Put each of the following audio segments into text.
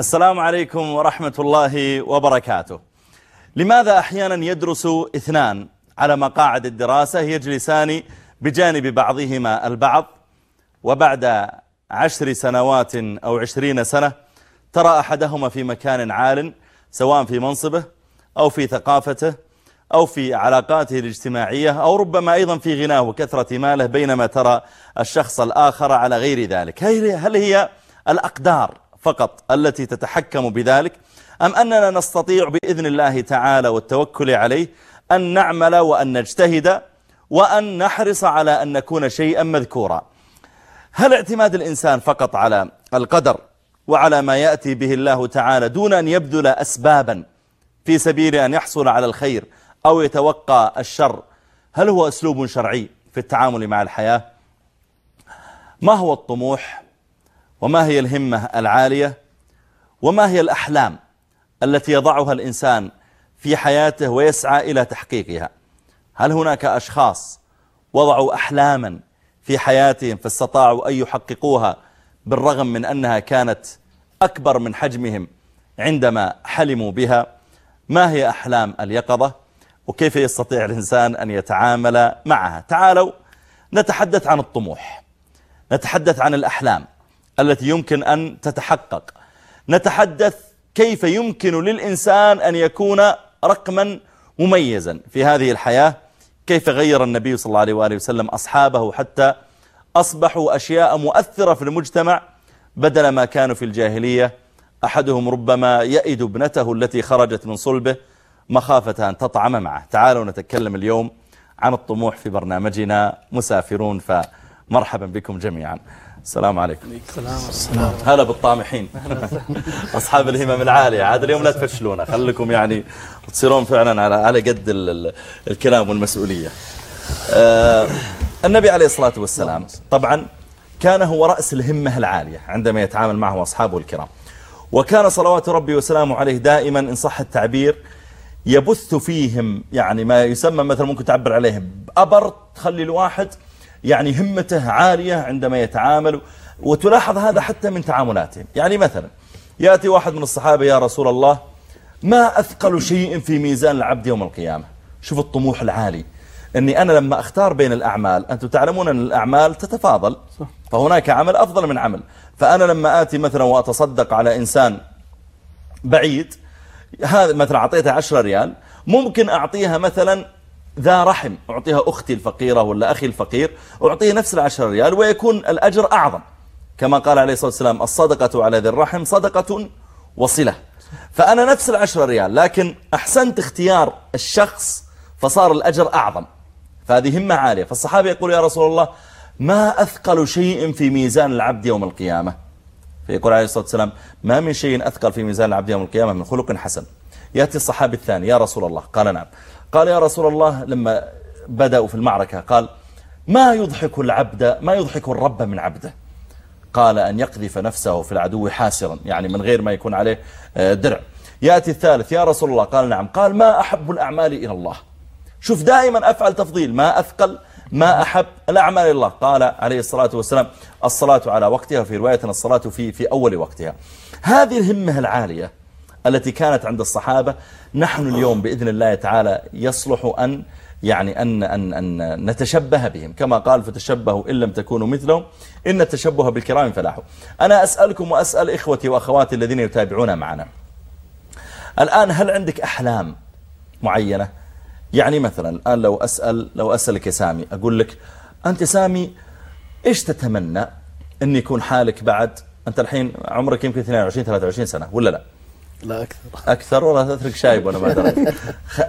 السلام عليكم ورحمة الله وبركاته. لماذا أحيانا يدرس اثنان على مقاعد الدراسة يجلسان بجانب بعضهما البعض؟ وبعد عشر سنوات أو عشرين سنة ترى أحدهما في مكان عال سواء في منصبه أو في ثقافته أو في علاقاته الاجتماعية أو ربما أيضا في غناه وكثرة ماله بينما ترى الشخص الآخر على غير ذلك. هل هي الأقدار فقط التي تتحكم بذلك؟ أم أننا نستطيع بإذن الله تعالى والتوكل عليه أن نعمل وأن نجتهد وأن نحرص على أن نكون شيئا مذكورا؟ هل اعتماد الإنسان فقط على القدر وعلى ما يأتي به الله تعالى دون أن يبذل أسبابا في سبيل أن يحصل على الخير أو يتوقع الشر. هل هو أسلوب شرعي في التعامل مع الحياة؟ ما هو الطموح؟ وما هي الهمة العالية؟ وما هي الأحلام التي يضعها الإنسان في حياته ويسعى إلى تحقيقها؟ هل هناك أشخاص وضعوا أحلاما في حياتهم فاستطاعوا أن يحققوها بالرغم من أنها كانت أكبر من حجمهم عندما حلموا بها؟ ما هي أحلام اليقظة؟ وكيف يستطيع الإنسان أن يتعامل معها. تعالوا نتحدث عن الطموح. نتحدث عن الأحلام التي يمكن أن تتحقق. نتحدث كيف يمكن للإنسان أن يكون رقما مميزا في هذه الحياة. كيف غير النبي صلى الله عليه وآله وسلم أصحابه حتى أصبحوا أشياء مؤثرة في المجتمع بدل ما كانوا في الجاهلية. أحدهم ربما يئد ابنته التي خرجت من صلبه. مخافة أن تطعم معه. تعالوا نتكلم اليوم عن الطموح في برنامجنا مسافرون فمرحبا بكم جميعا. السلام عليكم. السلام. هلا بالطامحين. أصحاب الهمم العالية. عاد اليوم لا تفشلونا. خليكم يعني تصيرون فعلا على على قد الكلام والمسؤولية. آه النبي عليه الصلاة والسلام طبعا كان هو رأس الهمة العالية عندما يتعامل معه أصحابه الكرام. وكان صلوات ربي وسلامه عليه دائما إن صح التعبير يبث فيهم يعني ما يسمى مثلا ممكن تعبر عليه أبر تخلي الواحد يعني همته عالية عندما يتعامل. وتلاحظ هذا حتى من تعاملاتهم يعني مثلا يأتي واحد من الصحابة يا رسول الله ما أثقل شيء في ميزان العبد يوم القيامة؟ شوف الطموح العالي. أني أنا لما أختار بين الأعمال أنتم تعلمون أن الأعمال تتفاضل فهناك عمل أفضل من عمل. فأنا لما آتي مثلا وأتصدق على إنسان بعيد هذا مثلا أعطيته عشرة ريال ممكن أعطيها مثلا ذا رحم أعطيها أختي الفقيرة ولا أخي الفقير أعطيه نفس العشر ريال ويكون الأجر أعظم. كما قال عليه الصلاة والسلام الصدقة على ذي الرحم صدقة وصلة. فأنا نفس العشر ريال لكن أحسنت اختيار الشخص فصار الأجر أعظم. فهذه همة عالية. فالصحابي يقول يا رسول الله ما أثقل شيء في ميزان العبد يوم القيامة؟ فيقول عليه الصلاة والسلام ما من شيء أثقل في ميزان العبد يوم القيامة من خلق حسن. يأتي الصحابي الثاني يا رسول الله. قال نعم. قال يا رسول الله. لما بدأوا في المعركة قال ما يضحك العبد ما يضحك الرب من عبده؟ قال أن يقذف نفسه في العدو حاسرا. يعني من غير ما يكون عليه آه، درع. يأتي الثالث يا رسول الله. قال نعم. قال ما أحب الأعمال إلى الله. شوف دائما أفعل تفضيل ما أثقل ما أحب الأعمال الله قال عليه الصلاة والسلام الصلاة على وقتها في رواية الصلاة في, في أول وقتها. هذه الهمة العالية التي كانت عند الصحابة نحن اليوم بإذن الله تعالى يصلح أن يعني أن, أن, أن نتشبه بهم. كما قال فتشبهوا إن لم تكونوا مثلهم إن التشبه بالكرام فلاحوا. أنا أسألكم وأسأل إخوتي وأخواتي الذين يتابعون معنا الآن هل عندك أحلام معينة؟ يعني مثلا الآن لو أسأل لو أسألك يا سامي أقول لك أنت سامي إيش تتمنى أن يكون حالك بعد؟ أنت الحين عمرك يمكن 22-23 سنة ولا لا؟ لا أكثر. أكثر؟ ولا تترك شايب وأنا ما أدري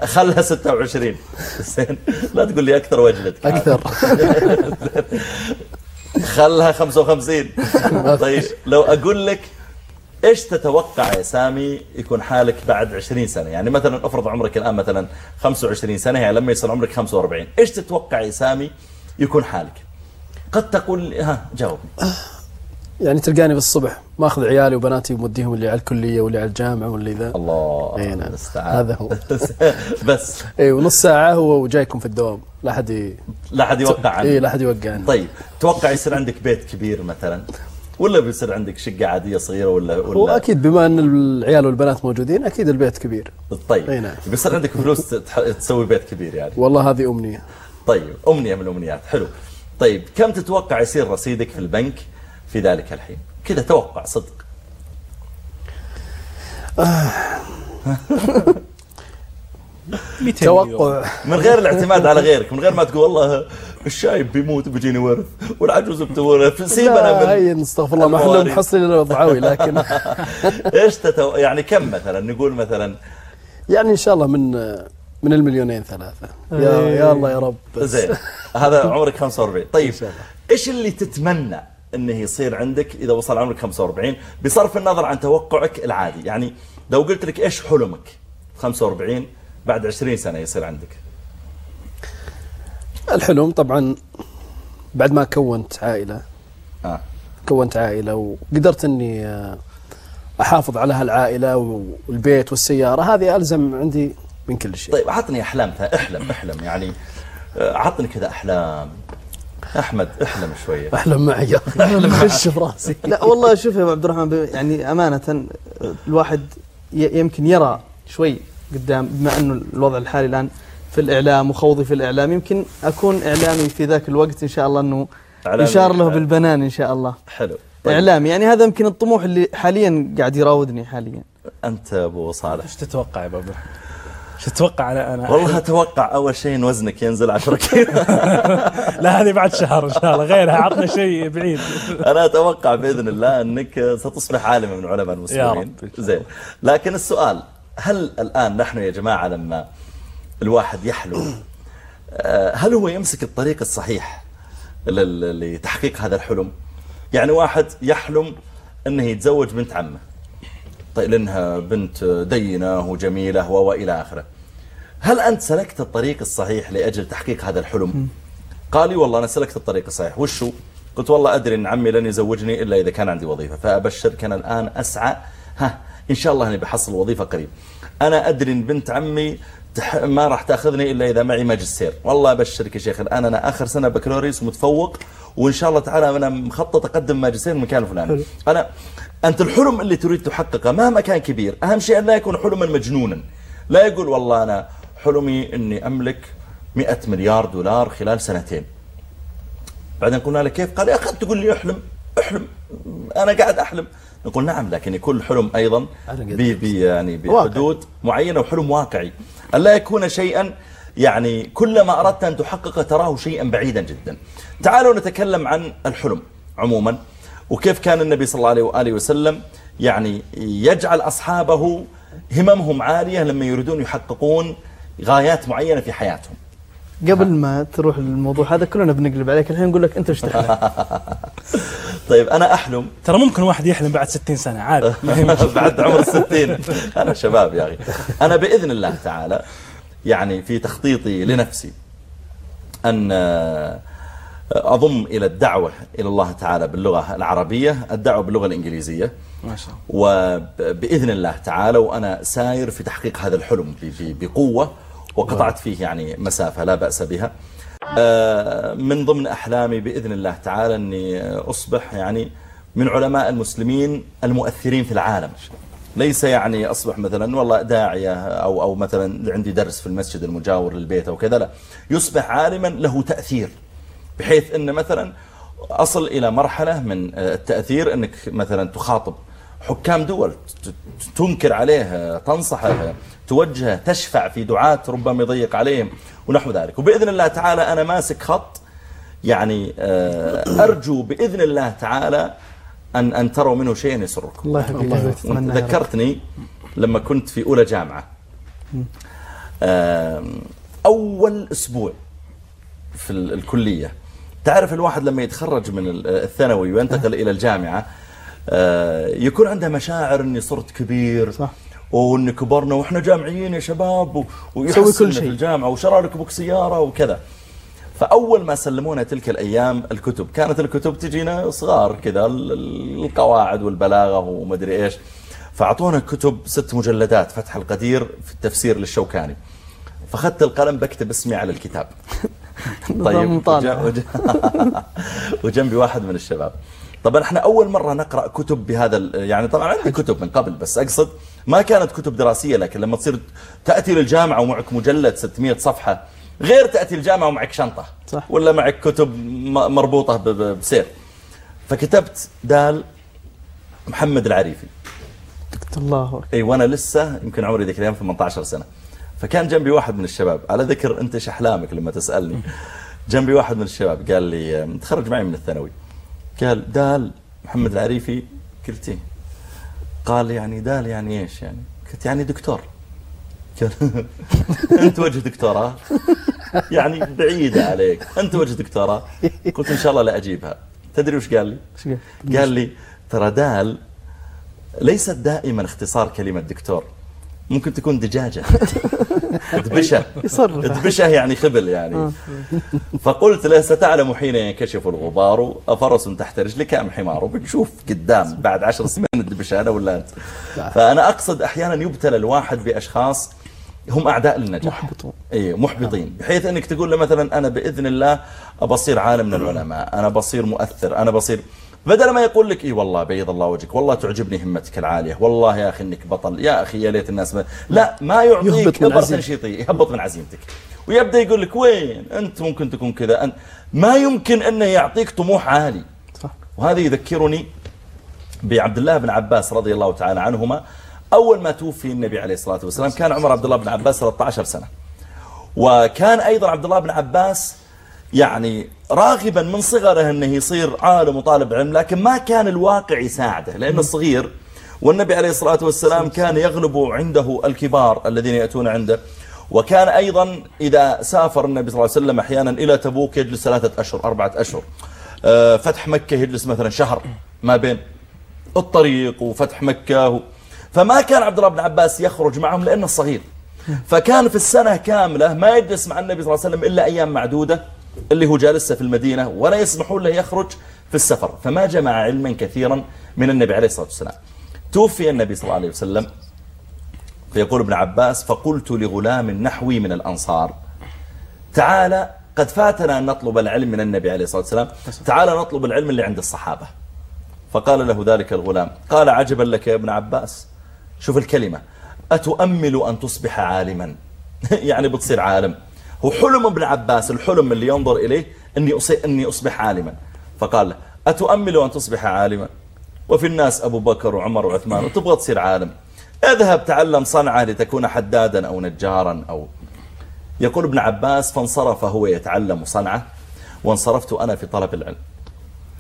خلها 26 زين. لا تقول لي أكثر وجلتك أكثر. خلها 55 طيب لو أقول لك إيش تتوقع يا سامي يكون حالك بعد 20 سنة؟ يعني مثلا أفرض عمرك الآن مثلا 25 سنة يعني لما يصير عمرك 45 إيش تتوقع يا سامي يكون حالك؟ قد تقول ها جاوبني يعني تلقاني بالصبح ماخذ عيالي وبناتي وموديهم اللي على الكلية واللي على الجامعة واللي ذا. الله اي نعم. هذا هو. بس. اي ونص ساعة هو وجايكم في الدوام. لا أحد ي... لا حد يوقع اي عنه لا أحد يوقعني. طيب توقع يصير عندك بيت كبير مثلا؟ ولا بيصير عندك شقة عادية صغيرة ولا ولا هو أكيد بما إن العيال والبنات موجودين أكيد البيت كبير. طيب. أي نعم. بيصير عندك فلوس تسوي بيت كبير يعني. والله هذه أمنية. طيب أمنية من الأمنيات. حلو. طيب كم تتوقع يصير رصيدك في البنك في ذلك الحين؟ كذا توقع صدق. توقع. من غير الاعتماد على غيرك من غير ما تقول والله الشايب بيموت بيجيني ورث والعجوز بتورث سيبنا لا من هي استغفر الله ما إحنا الا ضعوي لكن إيش تتو... يعني كم مثلا؟ نقول مثلا يعني إن شاء الله من من المليونين ثلاثة. يا يا الله يا رب. زين. هذا عمرك 45 طيب إن شاء الله. إيش اللي تتمنى إنه يصير عندك إذا وصل عمرك 45 بصرف النظر عن توقعك العادي. يعني لو قلت لك إيش حلمك؟ 45 بعد 20 سنة يصير عندك. الحلم طبعا بعد ما كونت عائلة. آه. كونت عائلة وقدرت إني آه، أحافظ على هالعائلة والبيت والسيارة هذه ألزم عندي من كل شيء. طيب عطني أحلام أحلم أحلم يعني آه، عطني كذا أحلام. أحمد أحلم شوية. أحلم معي. يا أخي خش في راسي لا والله شوف يا ابو عبد الرحمن يعني أمانة الواحد يمكن يرى شوي قدام بما أنه الوضع الحالي الآن في الإعلام وخوضي في الإعلام يمكن أكون إعلامي في ذاك الوقت إن شاء الله إنه. يشار له بالبنان إن شاء الله. حلو. طيب. إعلامي يعني هذا يمكن الطموح اللي حاليا قاعد يراودني حاليا. أنت أبو صالح. إيش تتوقع يا ابو عبد الرحمن؟ إيش تتوقع أنا أنا؟ والله أتوقع أول شيء إن وزنك ينزل 10 كيلو. لا هذه بعد شهر إن شاء الله غيرها عطنا شيء بعيد. أنا أتوقع بإذن الله إنك ستصبح عالما من علماء المسلمين. رب. زين. لكن السؤال هل الآن نحن يا جماعة لما الواحد يحلم آه، هل هو يمسك الطريق الصحيح لتحقيق هذا الحلم؟ يعني واحد يحلم إنه يتزوج بنت عمه طيب لأنها بنت دينة وجميلة وإلى آخره. هل أنت سلكت الطريق الصحيح لأجل تحقيق هذا الحلم؟ قال لي والله أنا سلكت الطريق الصحيح. وشو قلت والله أدري إن عمي لن يزوجني إلا إذا كان عندي وظيفة فأبشرك أنا الآن أسعى ها إن شاء الله أني بحصل وظيفة قريب. أنا أدري إن بنت عمي. ما راح تأخذني إلا إذا معي ماجستير. والله أبشرك يا شيخ الآن أنا آخر سنة بكالوريوس ومتفوق وإن شاء الله تعالى أنا مخطط أقدم ماجستير المكان الفلاني أنا أنت الحلم اللي تريد تحققه مهما كان كبير أهم شيء أن لا يكون حلما مجنونا. لا يقول والله أنا حلمي إني أملك 100 مليار دولار خلال سنتين. بعدين قلنا له كيف؟ قال يا أخي تقول لي احلم احلم أنا قاعد أحلم. نقول نعم لكن يكون الحلم بي يعني. بحدود معينة وحلم واقعي. الا يكون شيئا يعني كلما أردت أن تحققه تراه شيئا بعيدا جدا. تعالوا نتكلم عن الحلم عموما. وكيف كان النبي صلى الله عليه وآله وسلم يعني يجعل أصحابه هممهم عالية لما يريدون يحققون غايات معينة في حياتهم. قبل ما تروح الموضوع هذا كلنا بنقلب عليك. الحين نقول لك أنت وش تحلم؟ طيب أنا أحلم. ترى ممكن واحد يحلم بعد 60 سنة عادي. بعد عمر الستين أنا شباب يا أخي. أنا بإذن الله تعالى يعني في تخطيطي لنفسي أن آه، أضم إلى الدعوة إلى الله تعالى باللغة العربية الدعوة باللغة الإنجليزية. ما شاء الله. وبإذن الله تعالى وأنا ساير في تحقيق هذا الحلم ب- ب- بقوة. وقطعت فيه يعني مسافة لا بأس بها. آه، من ضمن أحلامي بإذن الله تعالى أني أصبح يعني من علماء المسلمين المؤثرين في العالم. ليس يعني أصبح مثلا والله داعية أو, أو مثلا عندي درس في المسجد المجاور للبيت أو كذا لا. يصبح عالما له تأثير بحيث أن مثلا أصل إلى مرحلة من التأثير أنك مثلا تخاطب حكام دول ت- ت- تنكر عليه تنصحه توجهه تشفع في دعاة ربما يضيق عليهم ونحو ذلك. وبإذن الله تعالى أنا ماسك خط يعني آه، أرجو بإذن الله تعالى أن أن تروا منه شيئا يسركم. الله يحفظك الله. ذكرتني لما كنت في أولى جامعة. أول أسبوع في ال- الكلية. تعرف الواحد لما يتخرج من ال- الثانوي وينتقل إلى الجامعة يكون عنده مشاعر أني صرت كبير صح. وأن كبرنا وإحنا جامعيين يا شباب و- كل ويحسن في شيء. الجامعة وشرى لك بوك سيارة وكذا. فأول ما سلمونا تلك الأيام الكتب كانت الكتب تجينا صغار كذا ال- القواعد والبلاغة ومدري إيش. فأعطونا كتب ست مجلدات فتح القدير في التفسير للشوكاني. فأخذت القلم بكتب اسمي على الكتاب. وج- وجنبي واحد من الشباب. طبعا إحنا أول مرة نقرأ كتب بهذا يعني طبعا عندي كتب من قبل بس أقصد ما كانت كتب دراسية لكن لما تصير تأتي للجامعة ومعك مجلد 600 صفحة غير تأتي الجامعة ومعك شنطة صح. ولا معك كتب مربوطة بسير. فكتبت دال محمد العريفي. الله. اي وأنا لسه يمكن عمري ذيك الأيام 18 سنة. فكان جنبي واحد من الشباب على ذكر أنت احلامك لما تسألني. جنبي واحد من الشباب قال لي تخرج معي من الثانوي. قال دال محمد العريفي قلت إيه؟ قال يعني دال يعني إيش يعني؟ قلت يعني دكتور. قال أنت وجه دكتوراه يعني بعيدة عليك. أنت وجه دكتوراه قلت إن شاء الله لا أجيبها. تدري وش قال لي؟ قال لي ترى دال ليست دائما اختصار كلمة دكتور. ممكن تكون دجاجة. دبشة. يصرف. دبشة يعني خبل يعني. فقلت له ستعلم حين ينكشف الغبار أفرس تحت رجلك أم حمار. بتشوف قدام بعد عشر سنين الدبشة أنا ولا أنت. فأنا أقصد أحيانا يبتلى الواحد بأشخاص هم أعداء للنجاح. محبطون. إي محبطين. بحيث أنك تقول له مثلا أنا بإذن الله بصير عالم من العلماء أنا بصير مؤثر أنا بصير بدل ما يقول لك إي والله بيض الله وجهك والله تعجبني همتك العالية والله يا أخي إنك بطل يا أخي يا ليت الناس ما لا ما يعطيك عزيمتك. تنشيطيه يهبط من عزيمتك. ويبدأ يقول لك وين؟ أنت ممكن تكون كذا أنت ما يمكن انه يعطيك طموح عالي. صح. وهذا يذكرني بعبد الله بن عباس رضي الله تعالى عنهما. أول ما توفي النبي عليه الصلاة والسلام كان عمر عبد الله بن عباس 13 سنة. وكان أيضا عبد الله بن عباس يعني راغبا من صغره أنه يصير عالم وطالب علم لكن ما كان الواقع يساعده لأنه صغير. والنبي عليه الصلاة والسلام كان يغلب عنده الكبار الذين يأتون عنده. وكان أيضا إذا سافر النبي صلى الله عليه وسلم أحيانا إلى تبوك يجلس ثلاثة أشهر أربعة أشهر. آه، فتح مكة يجلس مثلا شهر ما بين الطريق وفتح مكة. فما كان عبد الله بن عباس يخرج معهم لأنه صغير. فكان في السنة كاملة ما يجلس مع النبي صلى الله عليه وسلم إلا أيام معدودة. اللي هو جالسة في المدينة ولا يسمحون له يخرج في السفر. فما جمع علما كثيرا من النبي عليه الصلاة والسلام. توفي النبي صلى الله عليه وسلم فيقول ابن عباس فقلت لغلام نحوي من الأنصار تعالى قد فاتنا أن نطلب العلم من النبي عليه الصلاة والسلام تعالى نطلب العلم اللي عند الصحابة. فقال له ذلك الغلام قال عجبا لك يا ابن عباس شوف الكلمة أتؤمل أن تصبح عالما؟ يعني بتصير عالم. هو حلم ابن عباس الحلم اللي ينظر إليه أني, أني أصبح عالما. فقال أتؤمل أن تصبح عالما؟ وفي الناس أبو بكر وعمر وعثمان وتبغى تصير عالم. اذهب تعلم صنعة لتكون حدادا أو نجارا أو. يقول ابن عباس فانصرف هو يتعلم صنعة وانصرفت أنا في طلب العلم.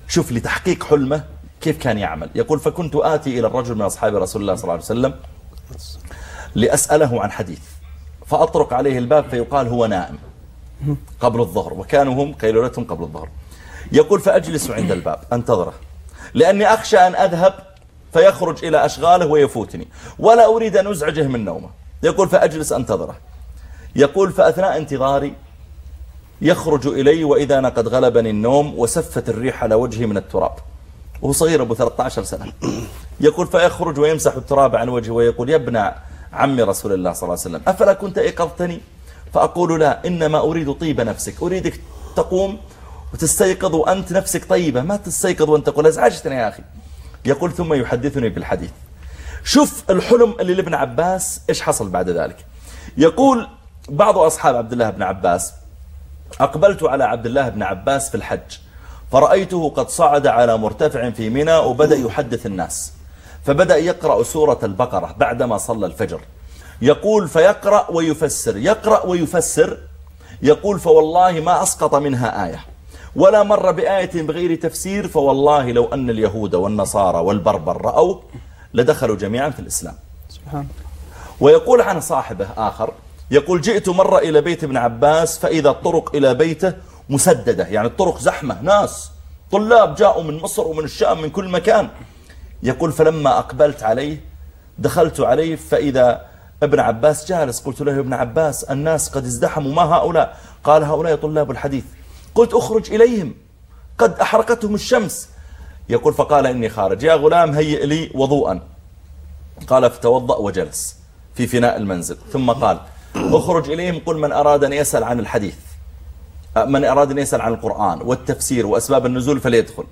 شوف لتحقيق حلمه كيف كان يعمل. يقول فكنت آتي إلى الرجل من أصحاب رسول الله صلى الله عليه وسلم لأسأله عن حديث. فأطرق عليه الباب فيقال هو نائم قبل الظهر وكانوا هم قيلولتهم قبل الظهر. يقول فأجلس عند الباب أنتظره. لأني أخشى أن أذهب فيخرج إلى أشغاله ويفوتني ولا أريد أن أزعجه من نومه. يقول فأجلس أنتظره. يقول فأثناء انتظاري يخرج إلي وإذا أنا قد غلبني النوم وسفت الريح على وجهي من التراب. وهو صغير أبو 13 سنة. يقول فيخرج ويمسح التراب عن وجهه ويقول يا ابن عم رسول الله صلى الله عليه وسلم أفلا كنت أيقظتني؟ فأقول لا إنما أريد طيب نفسك أريدك تقوم وتستيقظ وأنت نفسك طيبة ما تستيقظ وأنت تقول أزعجتني يا أخي. يقول ثم يحدثني بالحديث. شوف الحلم اللي لابن عباس إيش حصل بعد ذلك؟ يقول بعض أصحاب عبد الله بن عباس أقبلت على عبد الله بن عباس في الحج فرأيته قد صعد على مرتفع في منى وبدأ يحدث الناس. فبدأ يقرأ سورة البقرة بعدما صلى الفجر. يقول فيقرأ ويفسر يقرأ ويفسر. يقول فوالله ما أسقط منها آية ولا مر بآية بغير تفسير فوالله لو أن اليهود والنصارى والبربر رأوا لدخلوا جميعا في الإسلام. سبحان ويقول عن صاحبه آخر يقول جئت مرة إلى بيت ابن عباس فإذا الطرق إلى بيته مسددة يعني الطرق زحمة ناس طلاب جاءوا من مصر ومن الشام من كل مكان. يقول فلما أقبلت عليه دخلت عليه فإذا ابن عباس جالس قلت له ابن عباس الناس قد ازدحموا ما هؤلاء؟ قال هؤلاء طلاب الحديث. قلت اخرج إليهم قد أحرقتهم الشمس. يقول فقال إني خارج. يا غلام هيئ لي وضوءا. قال فتوضأ وجلس في فناء المنزل. ثم قال اخرج إليهم قل من أراد أن يسأل عن الحديث من أراد أن يسأل عن القرآن والتفسير وأسباب النزول فليدخل.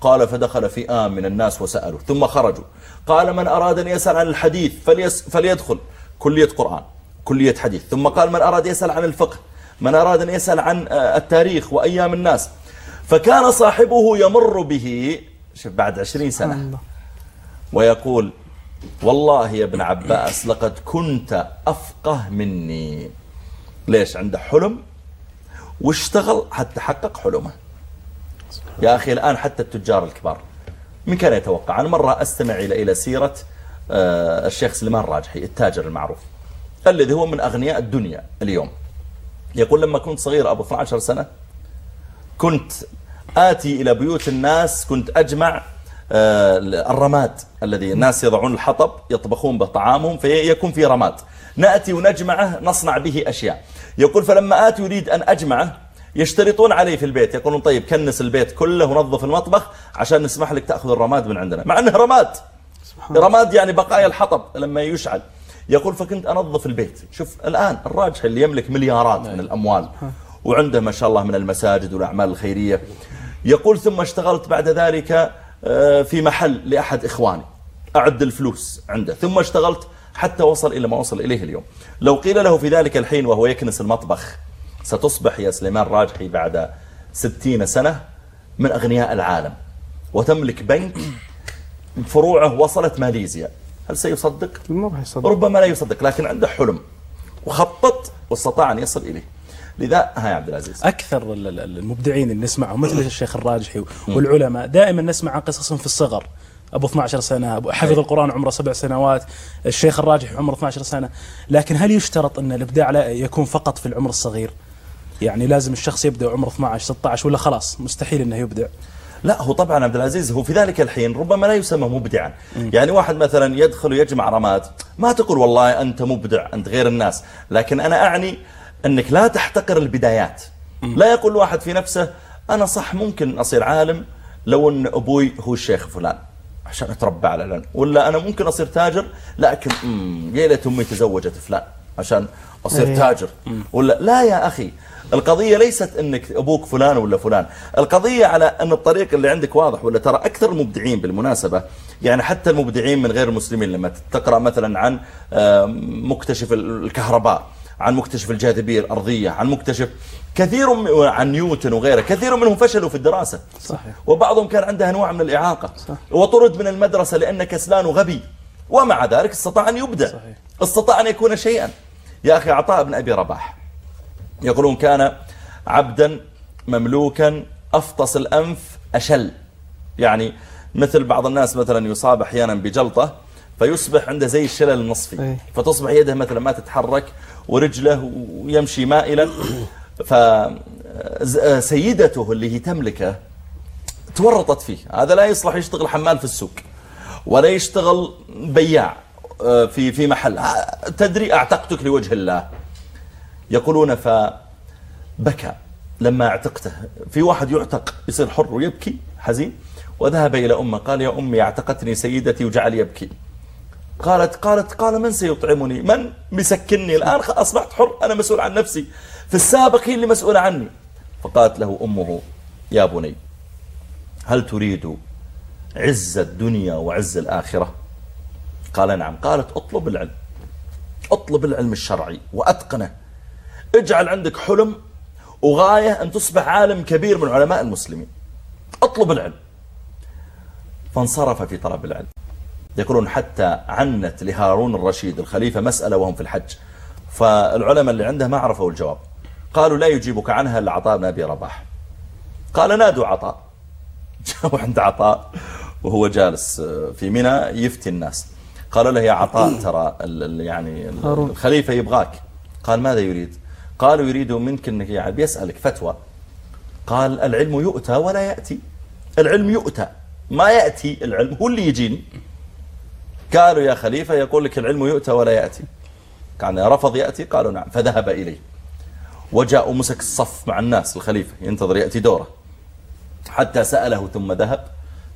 قال فدخل فئام من الناس وسألوا ثم خرجوا. قال من أراد أن يسأل عن الحديث فليس فليدخل. كلية قرآن كلية حديث. ثم قال من أراد يسأل عن الفقه من أراد أن يسأل عن آه، التاريخ وأيام الناس. فكان صاحبه يمر به شوف بعد عشرين سنة. ويقول والله يا ابن عباس لقد كنت أفقه مني. ليش؟ عنده حلم. واشتغل حتى حقق حلمه. يا أخي الآن حتى التجار الكبار من كان يتوقع؟ أنا مرة أستمع إلى إلى سيرة آه، الشيخ سليمان راجحي التاجر المعروف الذي هو من أغنياء الدنيا اليوم. يقول لما كنت صغير أبو 12 سنة كنت آتي إلى بيوت الناس كنت أجمع آه، الرماد الذي الناس يضعون الحطب يطبخون به طعامهم فيكون فيه رماد. نأتي ونجمعه نصنع به أشياء. يقول فلما آتي يريد أن أجمعه يشترطون علي في البيت. يقولون طيب كنس البيت كله ونظف المطبخ عشان نسمح لك تأخذ الرماد من عندنا. مع أنه رماد. رماد يعني بقايا الحطب لما يشعل. يقول فكنت أنظف البيت. شوف الآن الراجح اللي يملك مليارات من الأموال وعنده ما شاء الله من المساجد والأعمال الخيرية. يقول ثم اشتغلت بعد ذلك آه، في محل لأحد إخواني. أعد الفلوس عنده. ثم اشتغلت حتى وصل إلى ما وصل إليه اليوم. لو قيل له في ذلك الحين وهو يكنس المطبخ ستصبح يا سليمان راجحي بعد ستين سنة من أغنياء العالم. وتملك بنك فروعه وصلت ماليزيا. هل سيصدق؟ ما راح يصدق. ربما لا يصدق لكن عنده حلم وخطط واستطاع أن يصل إليه. لذا ها يا عبد العزيز. ال- المبدعين اللي نسمعهم مثل الشيخ الراجحي والعلماء دائما نسمع عن قصصهم في الصغر. أبو 12 سنة أبو حفظ أي. القرآن عمره سبع سنوات الشيخ الراجحي عمره 12 سنة. لكن هل يشترط أن الإبداع لا يكون فقط في العمر الصغير؟ يعني لازم الشخص يبدأ عمره 12 16 ولا خلاص مستحيل إنه يبدع. لا هو طبعا عبد العزيز هو في ذلك الحين ربما لا يسمى مبدعا. يعني واحد مثلا يدخل ويجمع رماد ما تقول والله أنت مبدع أنت غير الناس لكن أنا أعني أنك لا تحتقر البدايات. لا يقول واحد في نفسه أنا صح ممكن أصير عالم لو أن أبوي هو الشيخ فلان عشان أتربى على العلم. ولا أنا ممكن أصير تاجر لكن يا ليت أمي تزوجت فلان عشان أصير إيه. تاجر. ولا لا يا أخي القضية ليست أنك أبوك فلان ولا فلان. القضية على أن الطريق اللي عندك واضح ولا ترى أكثر المبدعين بالمناسبة. يعني حتى المبدعين من غير المسلمين لما تقرأ مثلا عن آم، مكتشف الكهرباء عن مكتشف الجاذبية الأرضية عن مكتشف كثير من- عن نيوتن وغيره كثير منهم فشلوا في الدراسة. صحيح. وبعضهم كان عنده أنواع من الإعاقة. وطرد من المدرسة لأنه كسلان وغبي. ومع ذلك استطاع أن يبدع. صحيح. استطاع أن يكون شيئا. يا أخي عطاء بن أبي رباح. يقولون كان عبدا مملوكا أفطس الأنف أشل. يعني مثل بعض الناس مثلا يصاب أحيانا بجلطة فيصبح عنده زي الشلل النصفي. أي. فتصبح يده مثلا ما تتحرك ورجله ويمشي مائلا. فسيدته اللي هي تملكة تورطت فيه. هذا لا يصلح يشتغل حمال في السوق ولا يشتغل بياع آه، في في محل. آه، تدري أعتقتك لوجه الله. يقولون فبكى لما اعتقته. في واحد يعتق يصير حر ويبكي حزين وذهب إلى أمه قال يا أمي اعتقتني سيدتي وجعل يبكي. قالت قالت قال من سيطعمني؟ من بيسكنني الآن؟ أصبحت حر أنا مسؤول عن نفسي. في السابق هي اللي مسؤولة عني. فقالت له أمه يا بني هل تريد عز الدنيا وعز الآخرة؟ قال نعم. قالت اطلب العلم اطلب العلم الشرعي وأتقنه. اجعل عندك حلم وغاية أن تصبح عالم كبير من علماء المسلمين. اطلب العلم. فانصرف في طلب العلم. يقولون حتى عنت لهارون الرشيد الخليفة مسألة وهم في الحج. فالعلماء اللي عنده ما عرفوا الجواب. قالوا لا يجيبك عنها إلا عطاء بن أبي رباح. قال نادوا عطاء. جاءوا عند عطاء وهو جالس في منى يفتي الناس. قالوا له يا عطاء ترى ال- يعني. الخليفة يبغاك. قال ماذا يريد؟ قالوا يريد منك إنك يعني بيسألك فتوى. قال العلم يؤتى ولا يأتي. العلم يؤتى. ما يأتي العلم. هو اللي يجيني. قالوا يا خليفة يقول لك العلم يؤتى ولا يأتي. كان رفض يأتي قالوا نعم. فذهب إليه. وجاء ومسك الصف مع الناس الخليفة. ينتظر يأتي دوره. حتى سأله ثم ذهب.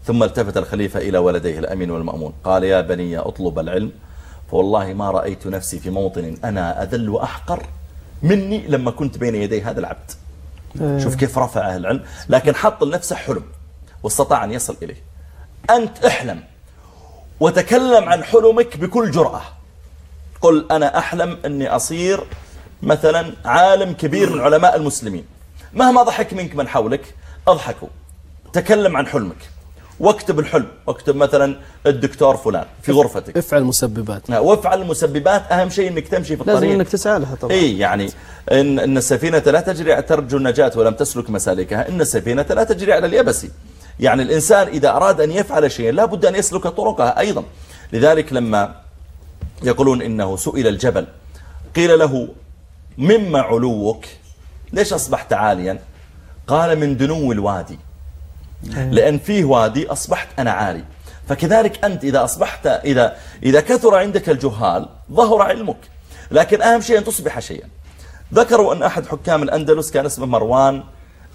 ثم التفت الخليفة إلى ولديه الأمين والمأمون. قال يا بني أطلب العلم. فوالله ما رأيت نفسي في موطن أنا أذل وأحقر. مني لما كنت بين يدي هذا العبد. شوف كيف رفعه العلم. لكن حط لنفسه حلم واستطاع أن يصل إليه. أنت أحلم. وتكلم عن حلمك بكل جرأة. قل أنا أحلم أني أصير مثلا عالم كبير من علماء المسلمين. مهما ضحك منك من حولك أضحكوا. تكلم عن حلمك. واكتب الحلم واكتب مثلا الدكتور فلان في غرفتك. افعل مسببات. وافعل المسببات أهم شيء أنك تمشي في لازم الطريق. إنك تسعى لها طبعا. إي يعني إن, إن السفينة لا تجري ترجو النجاة ولم تسلك مسالكها. إن السفينة لا تجري على اليبس. يعني الإنسان إذا أراد أن يفعل شيئا لا بد أن يسلك طرقها أيضا. لذلك لما يقولون إنه سئل الجبل قيل له مما علوك؟ ليش أصبحت عاليا؟ قال من دنو الوادي. لأن فيه وادي أصبحت أنا عالي. فكذلك أنت إذا أصبحت إذا, إذا كثر عندك الجهال ظهر علمك. لكن أهم شيء أن تصبح شيئا. ذكروا أن أحد حكام الأندلس كان اسمه مروان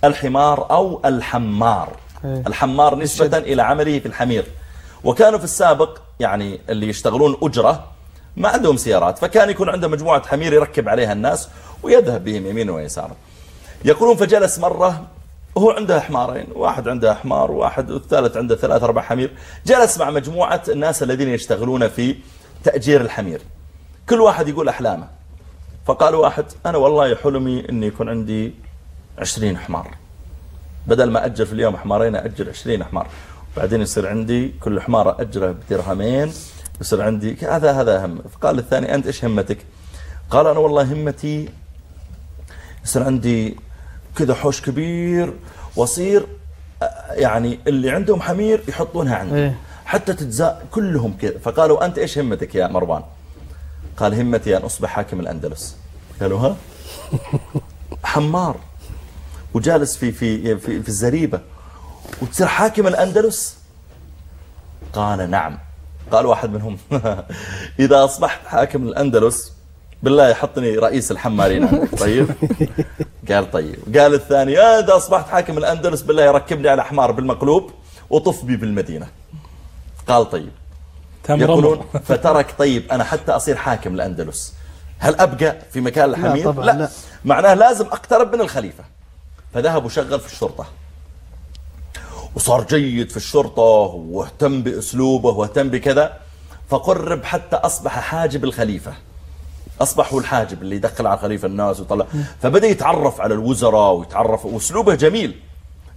الحمار أو الحمار. إيه. الحمار نسبة إلى عمله في الحمير. وكانوا في السابق يعني اللي يشتغلون أجرة ما عندهم سيارات. فكان يكون عنده مجموعة حمير يركب عليها الناس ويذهب بهم يمينا ويسارا يقولون فجلس مرة وهو عنده حمارين واحد عنده حمار وواحد والثالث عنده ثلاث أربع حمير. جلس مع مجموعة الناس الذين يشتغلون في تأجير الحمير. كل واحد يقول أحلامه. فقال واحد أنا والله حلمي أني يكون عندي عشرين حمار. بدل ما أجر في اليوم حمارين أجر عشرين حمار. بعدين يصير عندي كل حمار أجره بدرهمين يصير عندي هذا هذا هم. فقال الثاني أنت إيش همتك؟ قال أنا والله همتي يصير عندي كذا حوش كبير واصير أ- يعني اللي عندهم حمير يحطونها عندي. إيه. حتى تجزاء كلهم كذا فقالوا أنت إيش همتك يا مروان؟ قال همتي أن أصبح حاكم الأندلس. قالوا ها؟ حمار. وجالس في في في, في الزريبة. وتصير حاكم الأندلس؟ قال نعم. قال واحد منهم إذا أصبحت حاكم الأندلس بالله يحطني رئيس الحمارين طيب؟ قال طيب. قال الثاني "آه، إذا أصبحت حاكم الأندلس بالله يركبني على حمار بالمقلوب وطف بي بالمدينة. قال طيب. تم يقولون. فترك طيب أنا حتى أصير حاكم الأندلس. هل أبقى في مكان الحمير طبعاً، لا. معناه لازم أقترب من الخليفة. فذهب وشغل في الشرطة. وصار جيد في الشرطة واهتم بأسلوبه واهتم بكذا فقرب حتى أصبح حاجب الخليفة. أصبح هو الحاجب اللي يدخل على الخليفة الناس ويطلع. فبدأ يتعرف على الوزراء ويتعرف وأسلوبه جميل.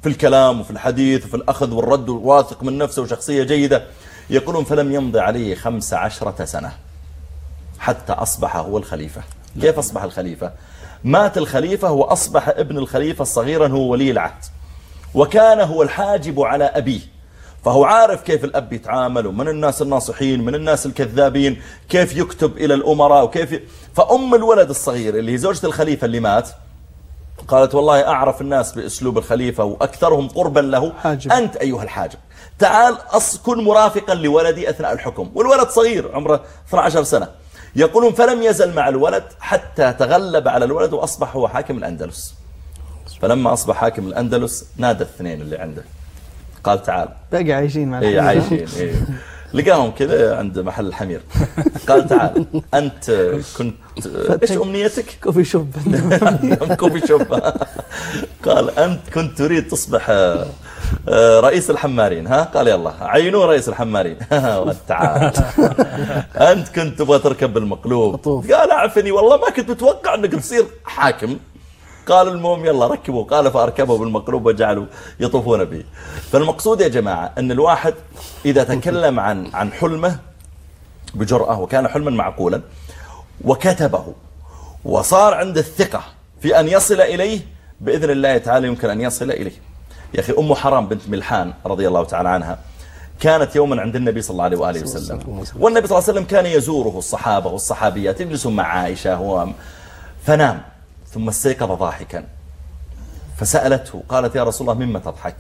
في الكلام وفي الحديث وفي الأخذ والرد وواثق من نفسه وشخصية جيدة. يقولون فلم يمضي عليه خمس عشرة سنة حتى أصبح هو الخليفة. كيف أصبح الخليفة؟ مات الخليفة وأصبح ابن الخليفة صغيرا هو ولي العهد. وكان هو الحاجب على أبيه. فهو عارف كيف الأب يتعامل ومن الناس الناصحين من الناس الكذابين كيف يكتب إلى الأمراء وكيف ي... فأم الولد الصغير اللي هي زوجة الخليفة اللي مات قالت والله أعرف الناس بأسلوب الخليفة وأكثرهم قربا له حاجب. أنت أيها الحاجب. تعال أص كن مرافقا لولدي أثناء الحكم. والولد صغير عمره 12 سنة. يقولون فلم يزل مع الولد حتى تغلب على الولد وأصبح هو حاكم الأندلس. فلما أصبح حاكم الأندلس نادى الاثنين اللي عنده. قال تعال. باقي عايشين مع اي الحمير. عايشين اي لقاهم كذا عند محل الحمير. قال تعال أنت كنت إيش أمنيتك؟ كوفي شوب. كوفي شوب. قال أنت كنت تريد تصبح آه، آه، رئيس الحمارين ها؟ قال يلا عينوه رئيس الحمارين. تعال أنت كنت تبغى تركب بالمقلوب. قال أعفني والله ما كنت متوقع أنك تصير حاكم. قال المهم يلا ركبوا قال فأركبوا بالمقلوب وجعلوا يطوفون به. فالمقصود يا جماعة أن الواحد إذا تكلم عن عن حلمه بجرأة وكان حلما معقولا وكتبه وصار عنده الثقة في أن يصل إليه بإذن الله تعالى يمكن أن يصل إليه. يا أخي أم حرام بنت ملحان رضي الله تعالى عنها كانت يوما عند النبي صلى الله عليه وآله وسلم. والنبي صلى الله عليه وسلم كان يزوره الصحابة والصحابيات يجلسون مع عائشة هو فنام. ثم استيقظ ضاحكا. فسألته قالت يا رسول الله مما تضحك؟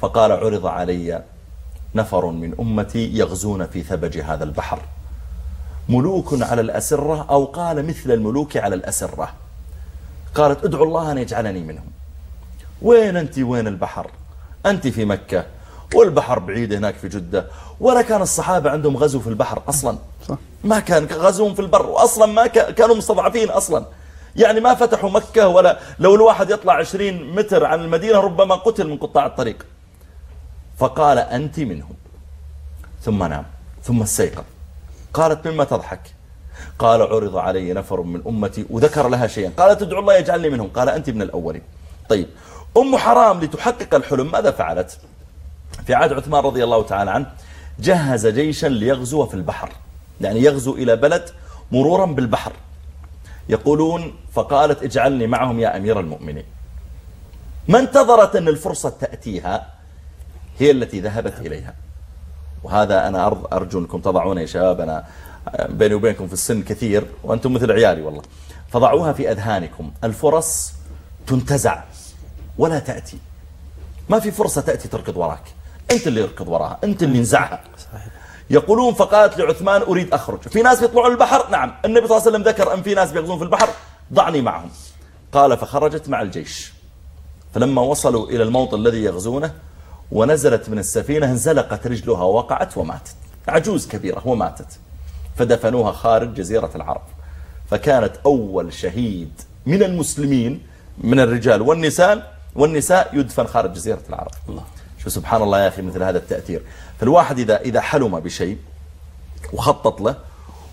فقال عرض علي نفر من أمتي يغزون في ثبج هذا البحر. ملوك على الأسرة أو قال مثل الملوك على الأسرة. قالت ادعو الله أن يجعلني منهم. وين أنت؟ وين البحر؟ أنت في مكة والبحر بعيد هناك في جدة ولا كان الصحابة عندهم غزو في البحر أصلا. ما كان غزوهم في البر وأصلا ما كا- كانوا مستضعفين أصلا. يعني ما فتحوا مكة ولا لو الواحد يطلع 20 متر عن المدينة ربما قتل من قطاع الطريق. فقال أنت منهم. ثم نام. ثم استيقظ. قالت مما تضحك. قال عرض علي نفر من أمتي وذكر لها شيئا. قالت ادعو الله يجعلني منهم. قال أنت من الأولين. طيب. أم حرام لتحقق الحلم ماذا فعلت؟ في عهد عثمان رضي الله تعالى عنه جهز جيشا ليغزو في البحر. يعني يغزو إلى بلد مرورا بالبحر. يقولون فقالت اجعلني معهم يا أمير المؤمنين. ما انتظرت أن الفرصة تأتيها هي التي ذهبت إليها. وهذا أنا أرجو أنكم تضعون يا شباب أنا بيني وبينكم في السن كثير وأنتم مثل عيالي والله. فضعوها في أذهانكم. الفرص تنتزع ولا تأتي. ما في فرصة تأتي تركض وراك. أنت اللي يركض وراها أنت اللي نزعها يقولون فقالت لعثمان أريد أخرج. في ناس بيطلعون البحر؟ نعم. النبي صلى الله عليه وسلم ذكر أن في ناس بيغزون في البحر ضعني معهم. قال فخرجت مع الجيش. فلما وصلوا إلى الموطن الذي يغزونه ونزلت من السفينة انزلقت رجلها ووقعت وماتت. عجوز كبيرة وماتت فدفنوها خارج جزيرة العرب. فكانت أول شهيد من المسلمين من الرجال والنساء والنساء يدفن خارج جزيرة العرب. الله. شو سبحان الله يا أخي مثل هذا التأثير. فالواحد إذا, إذا حلم بشيء وخطط له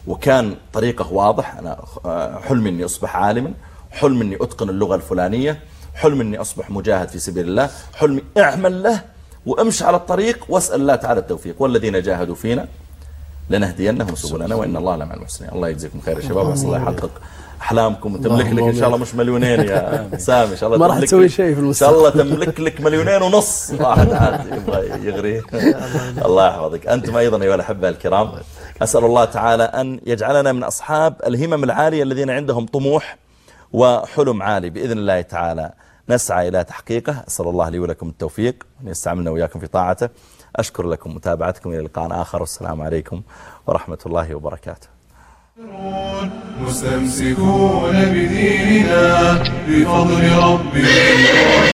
وكان طريقه واضح أنا حلمي أني أصبح عالما حلم أني أتقن اللغة الفلانية حلم أني أصبح مجاهد في سبيل الله حلمي إعمل له وأمشي على الطريق وأسأل الله تعالى التوفيق والذين جاهدوا فينا لنهدينهم سبلنا وإن الله. لمع المحسنين. الله يجزيكم خير يا شباب واسال الله يحقق أحلامكم وتملك لك إن شاء الله مش مليونين يا سامي إن شاء الله ما راح تسوي شيء في إن شاء الله المستقبل. تملك لك مليونين ونص. واحد عاد يبغى يغري. الله يحفظك. أنتم أيضا أيها الأحبة الكرام أسأل الله تعالى أن يجعلنا من أصحاب الهمم العالية الذين عندهم طموح وحلم عالي. بإذن الله تعالى نسعى إلى تحقيقه. أسأل الله لي ولكم التوفيق وان يستعملنا وإياكم في طاعته. أشكر لكم متابعتكم إلى لقاء آخر والسلام عليكم ورحمة الله وبركاته. مستمسكون بديننا بفضل ربنا